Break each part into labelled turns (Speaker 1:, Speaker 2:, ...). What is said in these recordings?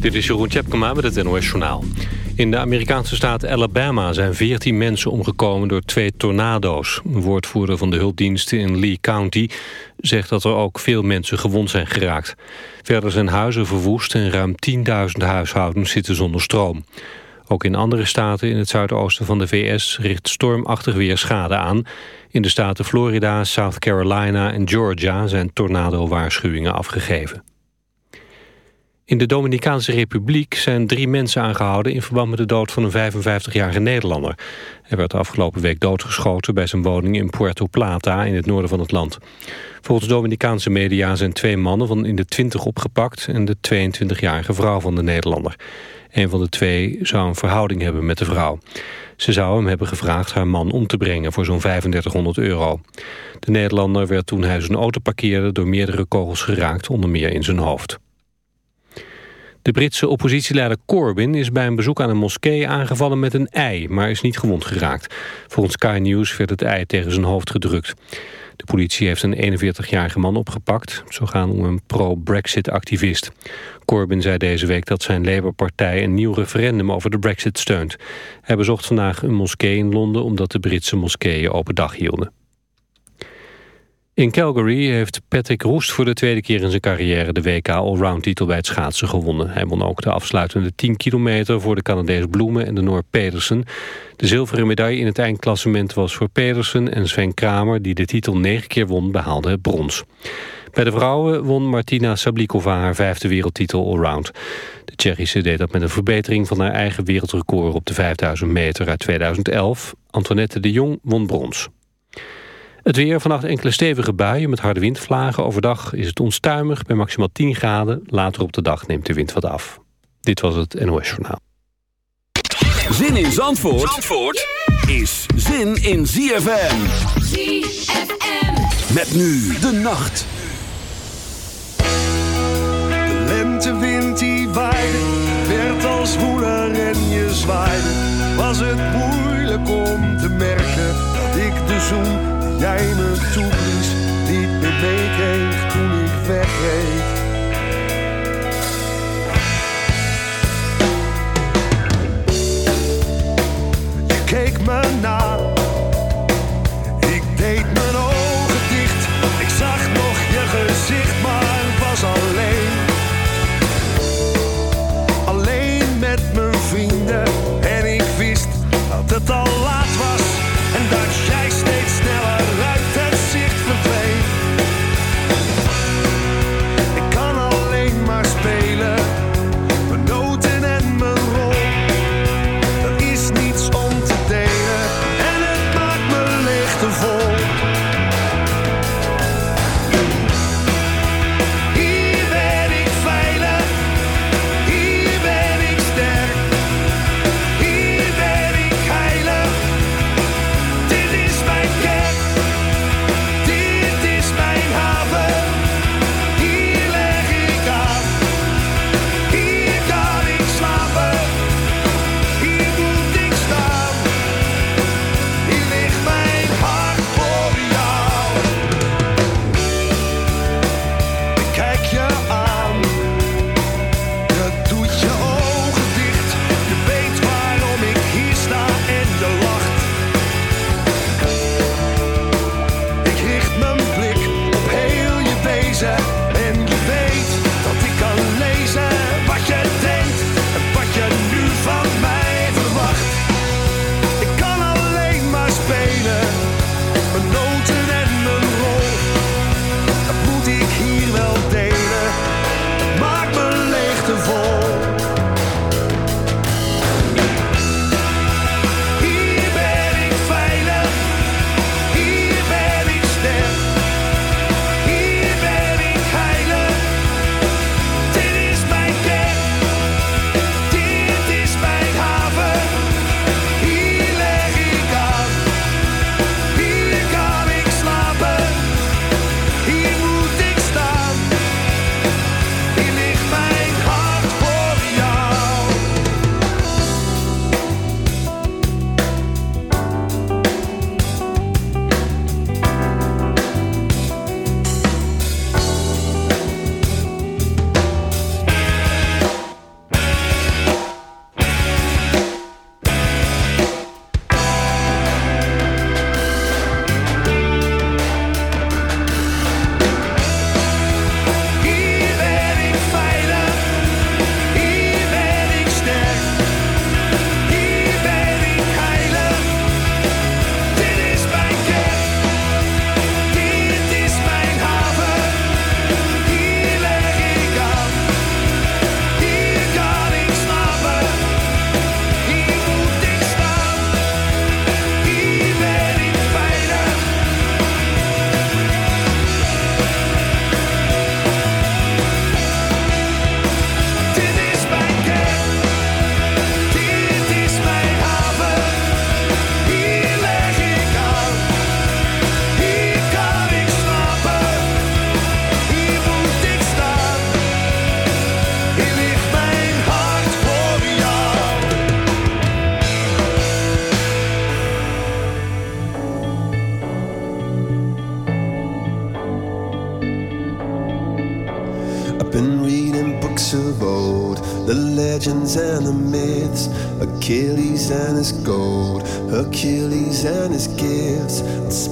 Speaker 1: Dit is Jeroen Tjepkema met het NOS Journaal. In de Amerikaanse staat Alabama zijn 14 mensen omgekomen door twee tornado's. Een woordvoerder van de hulpdiensten in Lee County zegt dat er ook veel mensen gewond zijn geraakt. Verder zijn huizen verwoest en ruim 10.000 huishoudens zitten zonder stroom. Ook in andere staten in het zuidoosten van de VS richt stormachtig weer schade aan. In de staten Florida, South Carolina en Georgia zijn tornado-waarschuwingen afgegeven. In de Dominicaanse Republiek zijn drie mensen aangehouden... in verband met de dood van een 55-jarige Nederlander. Hij werd afgelopen week doodgeschoten bij zijn woning in Puerto Plata... in het noorden van het land. Volgens Dominicaanse media zijn twee mannen van in de 20 opgepakt... en de 22-jarige vrouw van de Nederlander. Een van de twee zou een verhouding hebben met de vrouw. Ze zou hem hebben gevraagd haar man om te brengen voor zo'n 3500 euro. De Nederlander werd toen hij zijn auto parkeerde... door meerdere kogels geraakt, onder meer in zijn hoofd. De Britse oppositieleider Corbyn is bij een bezoek aan een moskee aangevallen met een ei, maar is niet gewond geraakt. Volgens Sky News werd het ei tegen zijn hoofd gedrukt. De politie heeft een 41-jarige man opgepakt. Zo gaan om een pro-Brexit-activist. Corbyn zei deze week dat zijn Labour-partij een nieuw referendum over de Brexit steunt. Hij bezocht vandaag een moskee in Londen omdat de Britse moskeeën open dag hielden. In Calgary heeft Patrick Roest voor de tweede keer in zijn carrière de WK Allround titel bij het schaatsen gewonnen. Hij won ook de afsluitende 10 kilometer voor de Canadees Bloemen en de Noor Pedersen. De zilveren medaille in het eindklassement was voor Pedersen en Sven Kramer, die de titel negen keer won, behaalde brons. Bij de vrouwen won Martina Sablikova haar vijfde wereldtitel allround. De Tsjechische deed dat met een verbetering van haar eigen wereldrecord op de 5000 meter uit 2011. Antoinette de Jong won brons. Het weer, vannacht enkele stevige buien met harde windvlagen. Overdag is het onstuimig bij maximaal 10 graden. Later op de dag neemt de wind wat af. Dit was het NOS Journaal.
Speaker 2: Zin in Zandvoort, Zandvoort is zin in ZFM.
Speaker 3: ZFM.
Speaker 2: Met nu de nacht.
Speaker 4: De lentewind die waaide, werd als woeler en je zwaaide. Was het moeilijk om te merken dat ik de zoen jij me toeblies, niet meer meekreeg toen ik wegreed. Je keek me na,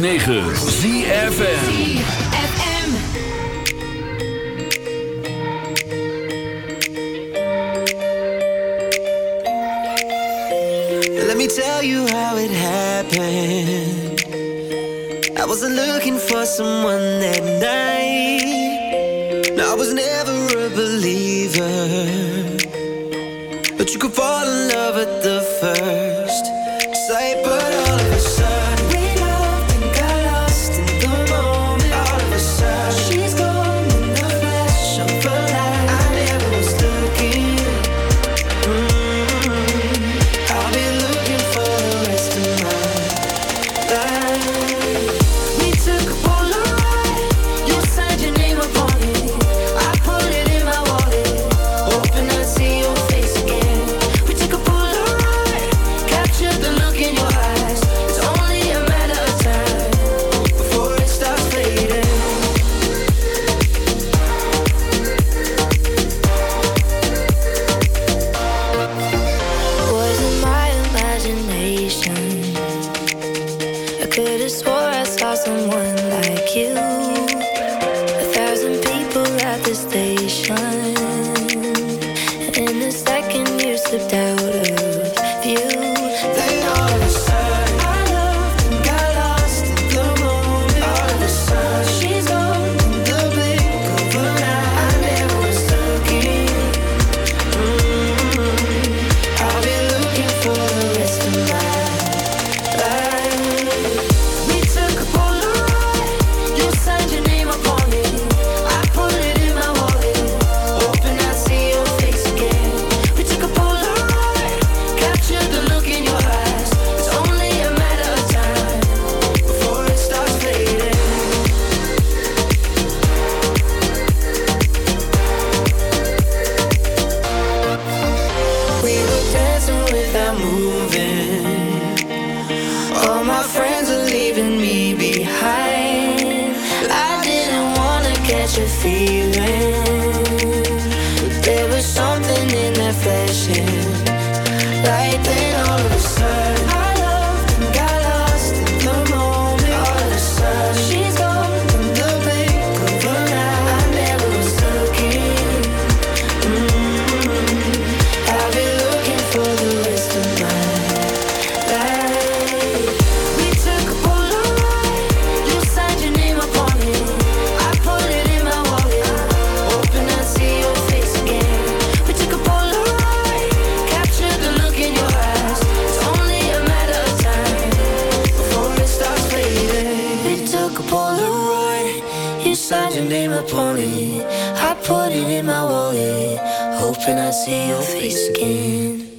Speaker 5: 106.9
Speaker 6: Could've swore I saw someone put it in my wallet, hoping I see your face again.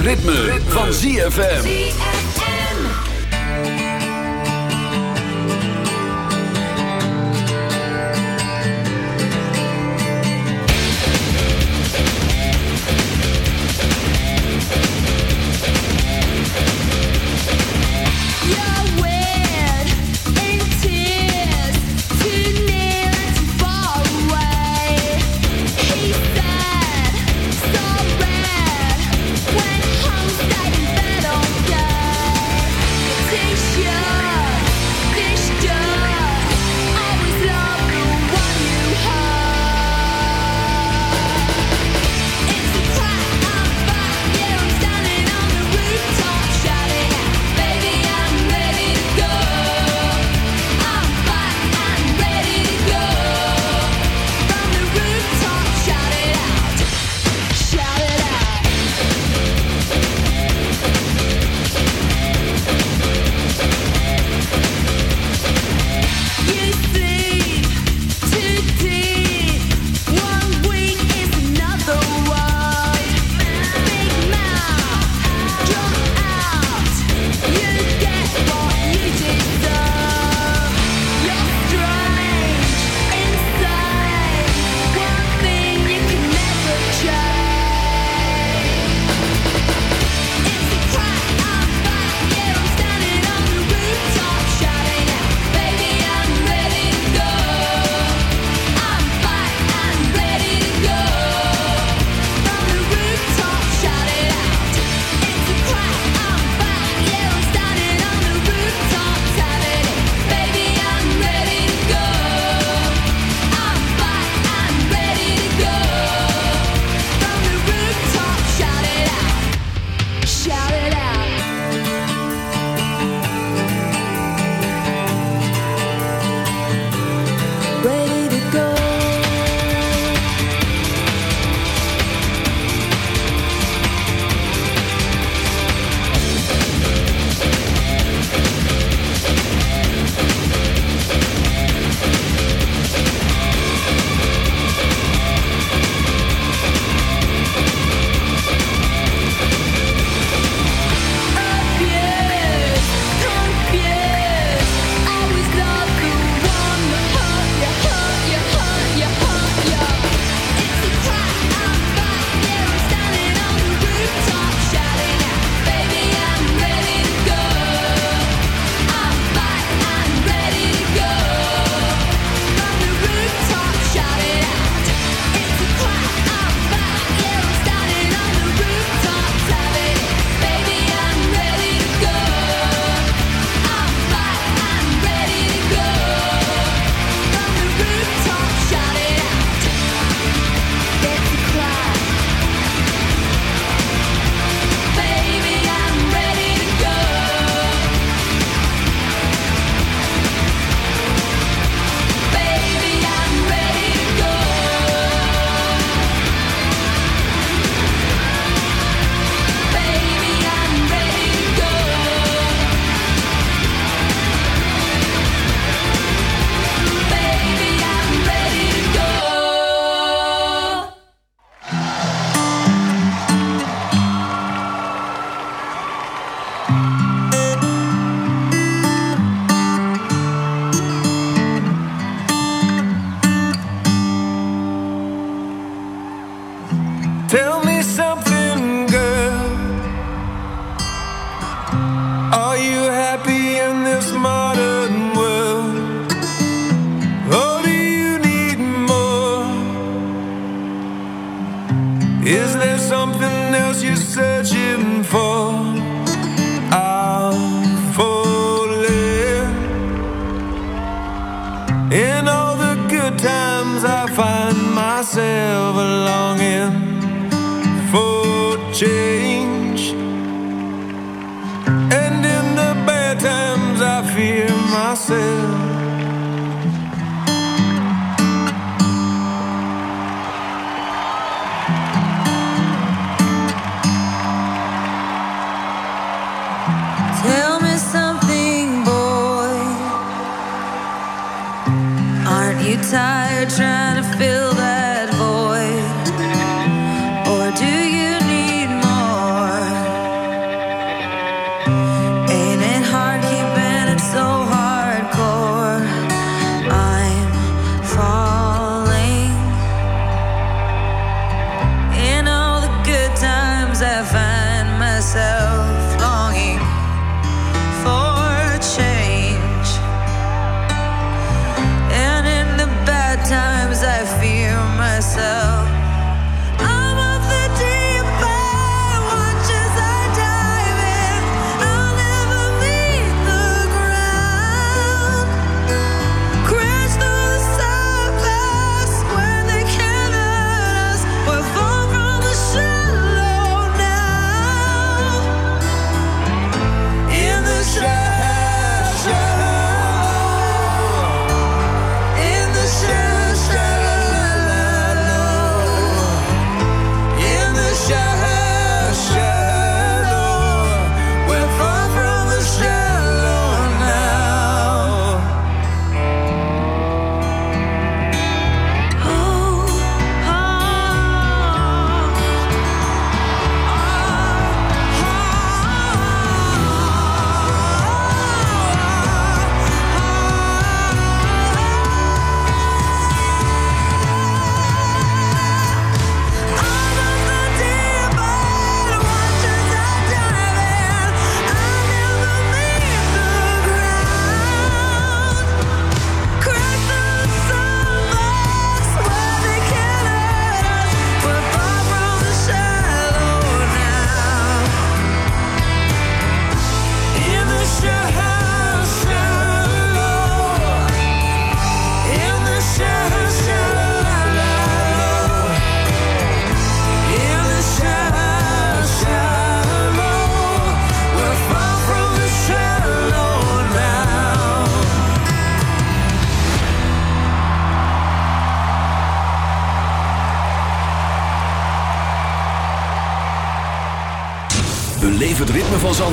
Speaker 7: Ritme, van ZFM.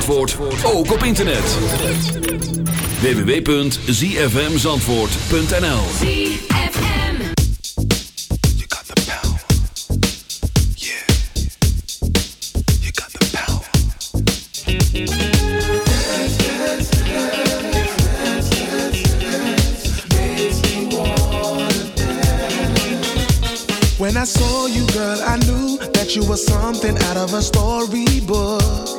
Speaker 2: Zandvoort ook op internet. www.zfmzandvoort.nl
Speaker 8: When I saw you, girl, I knew that you were something out of a storybook.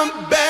Speaker 9: I'm
Speaker 10: back.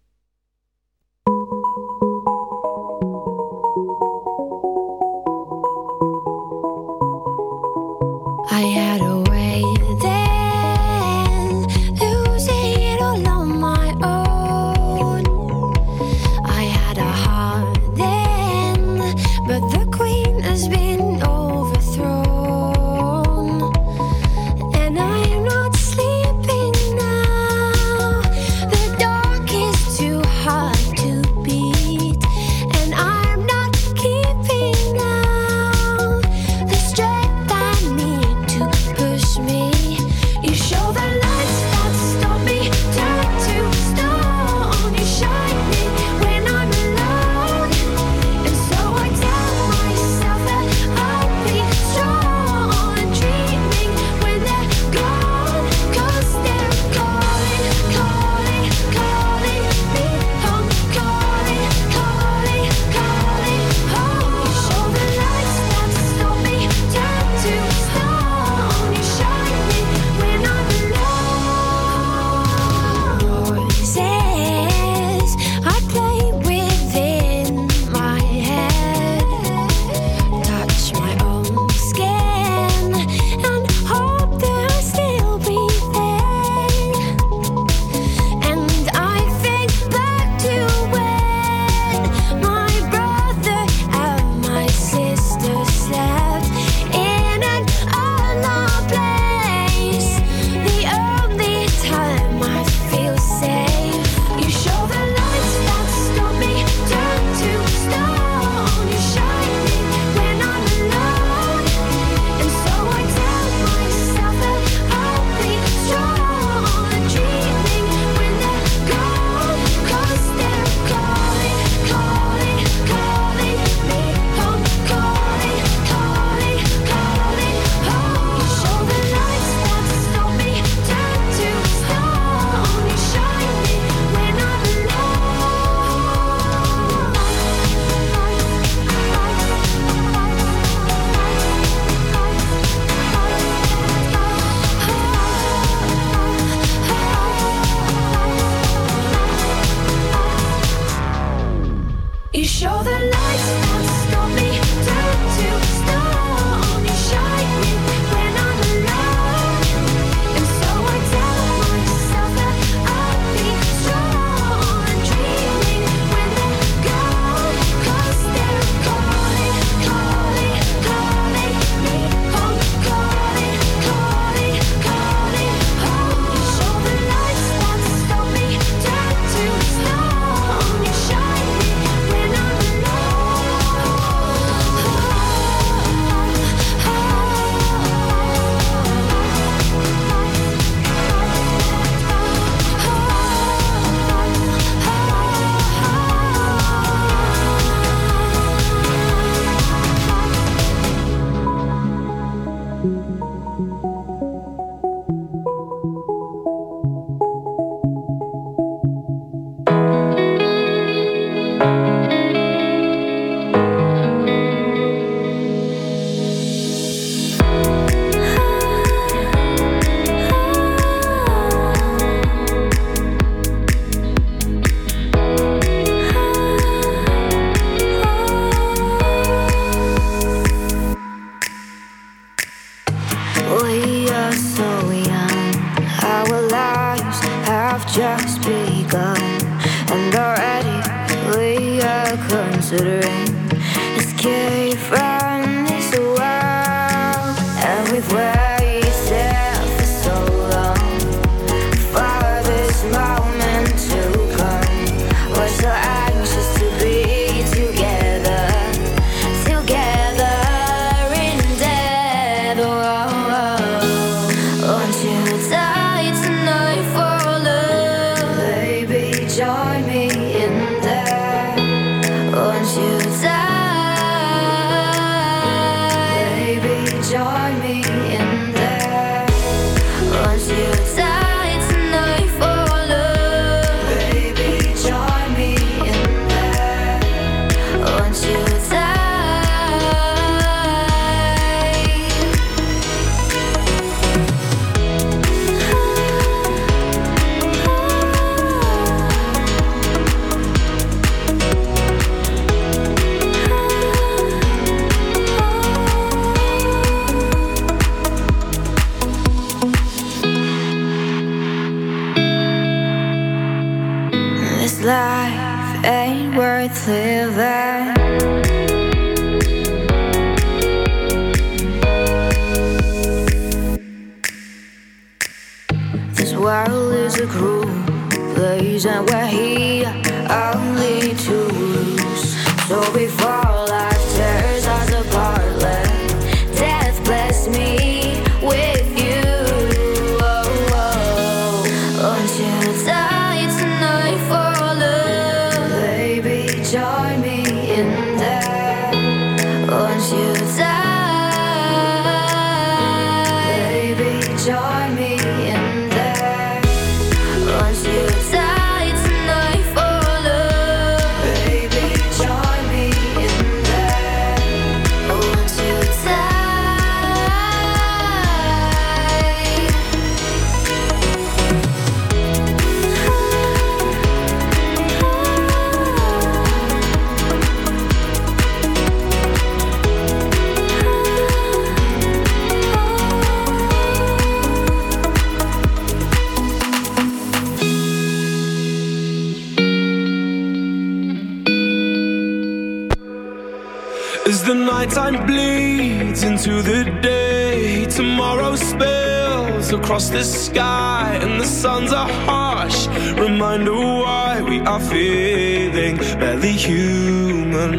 Speaker 9: Reminder why we are feeling barely human.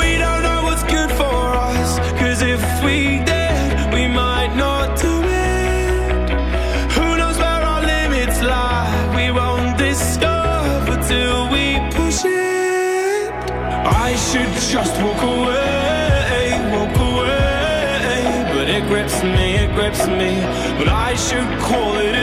Speaker 9: We don't know what's good for us, cause if we did, we might not do it. Who knows where our limits lie? We won't discover till we push it. I should just walk away, walk away. But it grips me, it grips me. But I should call it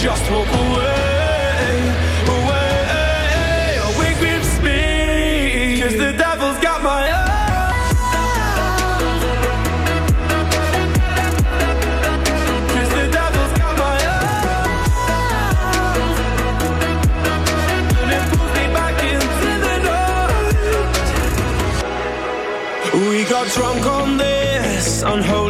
Speaker 9: just walk away, away. It grips me. Cause the devil's got my night. We got drunk on this unholy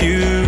Speaker 9: barely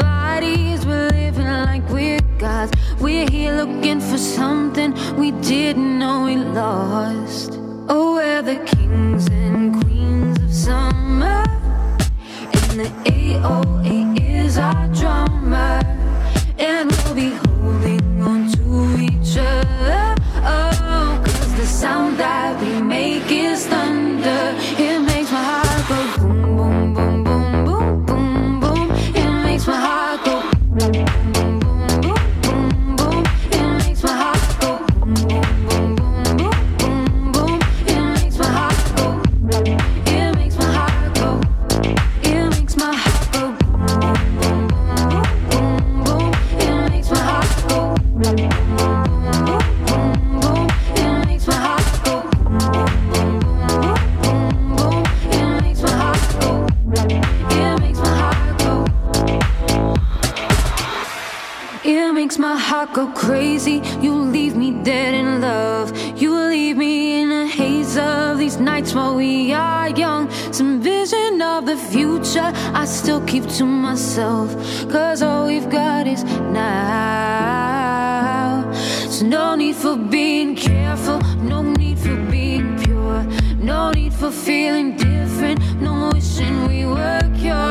Speaker 7: looking for something we didn't know we lost. Oh, we're the kings. keep to myself. Cause all we've got is now. So, no need for being careful, no need for being pure, no need for feeling different, no wishing we were cured.